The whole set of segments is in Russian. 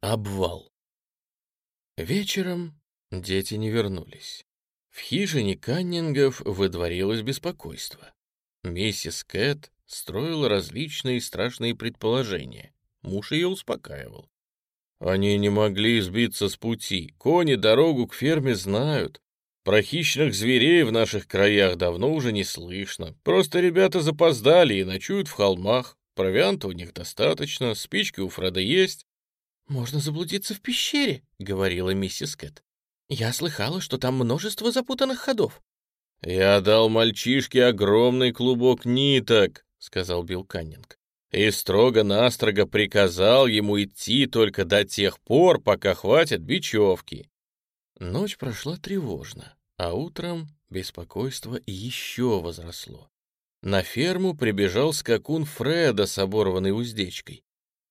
Обвал. Вечером дети не вернулись. В хижине Каннингов выдворилось беспокойство. Миссис Кэт строила различные страшные предположения. Муж ее успокаивал. Они не могли сбиться с пути. Кони дорогу к ферме знают. Про хищных зверей в наших краях давно уже не слышно. Просто ребята запоздали и ночуют в холмах. Провианта у них достаточно, спички у Фреда есть. «Можно заблудиться в пещере», — говорила миссис Кэт. «Я слыхала, что там множество запутанных ходов». «Я дал мальчишке огромный клубок ниток», — сказал Билл Каннинг, «и строго-настрого приказал ему идти только до тех пор, пока хватит бечевки». Ночь прошла тревожно, а утром беспокойство еще возросло. На ферму прибежал скакун Фреда с оборванной уздечкой.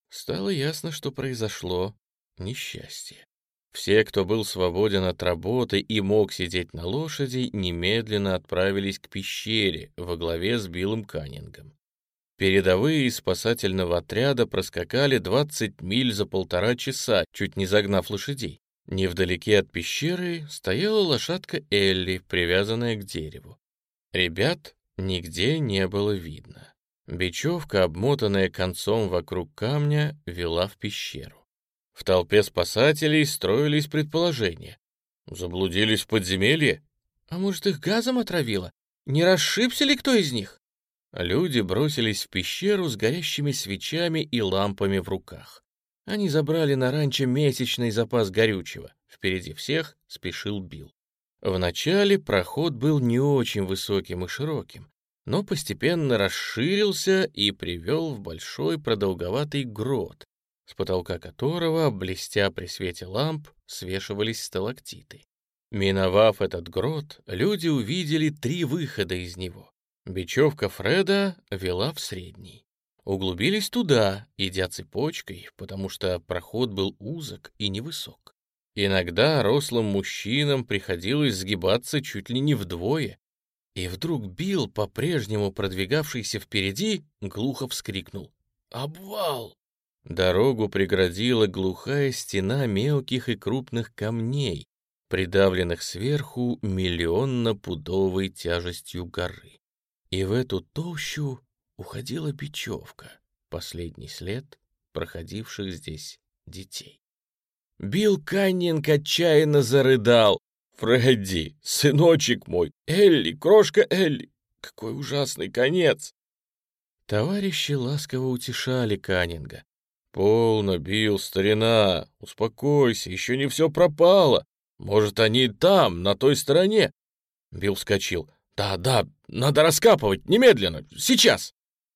Стало ясно, что произошло несчастье. Все, кто был свободен от работы и мог сидеть на лошади, немедленно отправились к пещере во главе с Биллом Каннингом. Передовые из спасательного отряда проскакали 20 миль за полтора часа, чуть не загнав лошадей. Невдалеке от пещеры стояла лошадка Элли, привязанная к дереву. Ребят нигде не было видно. Бечевка, обмотанная концом вокруг камня, вела в пещеру. В толпе спасателей строились предположения. Заблудились в подземелье? А может, их газом отравило? Не расшибся ли кто из них? Люди бросились в пещеру с горящими свечами и лампами в руках. Они забрали на ранчо месячный запас горючего. Впереди всех спешил Билл. Вначале проход был не очень высоким и широким но постепенно расширился и привел в большой продолговатый грот, с потолка которого, блестя при свете ламп, свешивались сталактиты. Миновав этот грот, люди увидели три выхода из него. Бечевка Фреда вела в средний. Углубились туда, идя цепочкой, потому что проход был узок и невысок. Иногда рослым мужчинам приходилось сгибаться чуть ли не вдвое, и вдруг Билл, по-прежнему продвигавшийся впереди, глухо вскрикнул. «Обвал!» Дорогу преградила глухая стена мелких и крупных камней, придавленных сверху миллионно-пудовой тяжестью горы. И в эту толщу уходила бечевка, последний след проходивших здесь детей. Билл Каннинг отчаянно зарыдал. Фредди, сыночек мой, Элли, крошка Элли, какой ужасный конец!» Товарищи ласково утешали Каннинга. «Полно, Билл, старина, успокойся, еще не все пропало. Может, они там, на той стороне?» Билл вскочил. «Да, да, надо раскапывать, немедленно, сейчас!»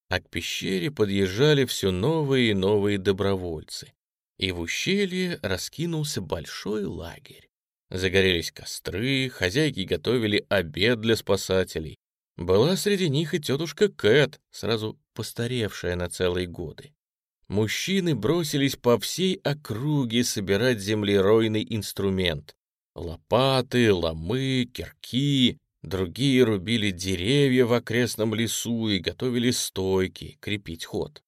А к пещере подъезжали все новые и новые добровольцы. И в ущелье раскинулся большой лагерь. Загорелись костры, хозяйки готовили обед для спасателей. Была среди них и тетушка Кэт, сразу постаревшая на целые годы. Мужчины бросились по всей округе собирать землеройный инструмент. Лопаты, ломы, кирки. Другие рубили деревья в окрестном лесу и готовили стойки, крепить ход.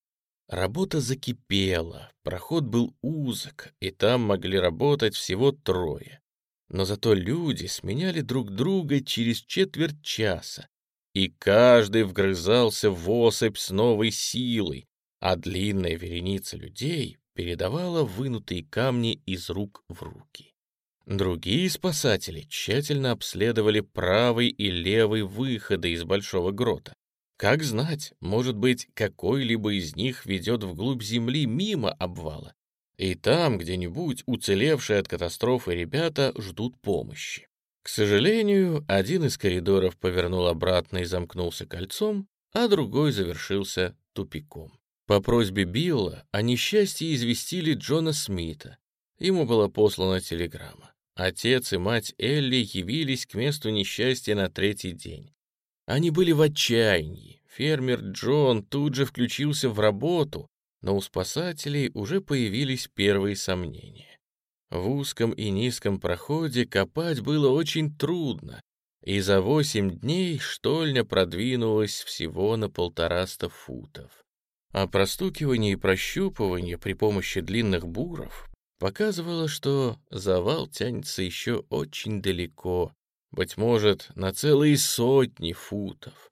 Работа закипела, проход был узок, и там могли работать всего трое но зато люди сменяли друг друга через четверть часа, и каждый вгрызался в особь с новой силой, а длинная вереница людей передавала вынутые камни из рук в руки. Другие спасатели тщательно обследовали правый и левый выходы из большого грота. Как знать, может быть, какой-либо из них ведет вглубь земли мимо обвала, и там где-нибудь уцелевшие от катастрофы ребята ждут помощи. К сожалению, один из коридоров повернул обратно и замкнулся кольцом, а другой завершился тупиком. По просьбе Билла о несчастье известили Джона Смита. Ему была послана телеграмма. Отец и мать Элли явились к месту несчастья на третий день. Они были в отчаянии. Фермер Джон тут же включился в работу, но у спасателей уже появились первые сомнения. В узком и низком проходе копать было очень трудно, и за восемь дней штольня продвинулась всего на полтораста футов. А простукивание и прощупывание при помощи длинных буров показывало, что завал тянется еще очень далеко, быть может, на целые сотни футов.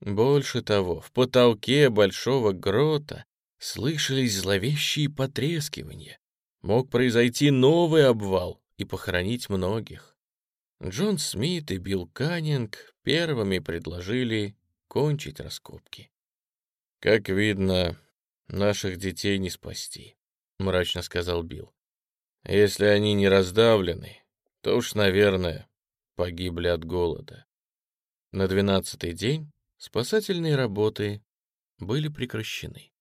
Больше того, в потолке большого грота слышались зловещие потрескивания. Мог произойти новый обвал и похоронить многих. Джон Смит и Билл Каннинг первыми предложили кончить раскопки. «Как видно, наших детей не спасти», — мрачно сказал Билл. «Если они не раздавлены, то уж, наверное, погибли от голода». На двенадцатый день спасательные работы были прекращены.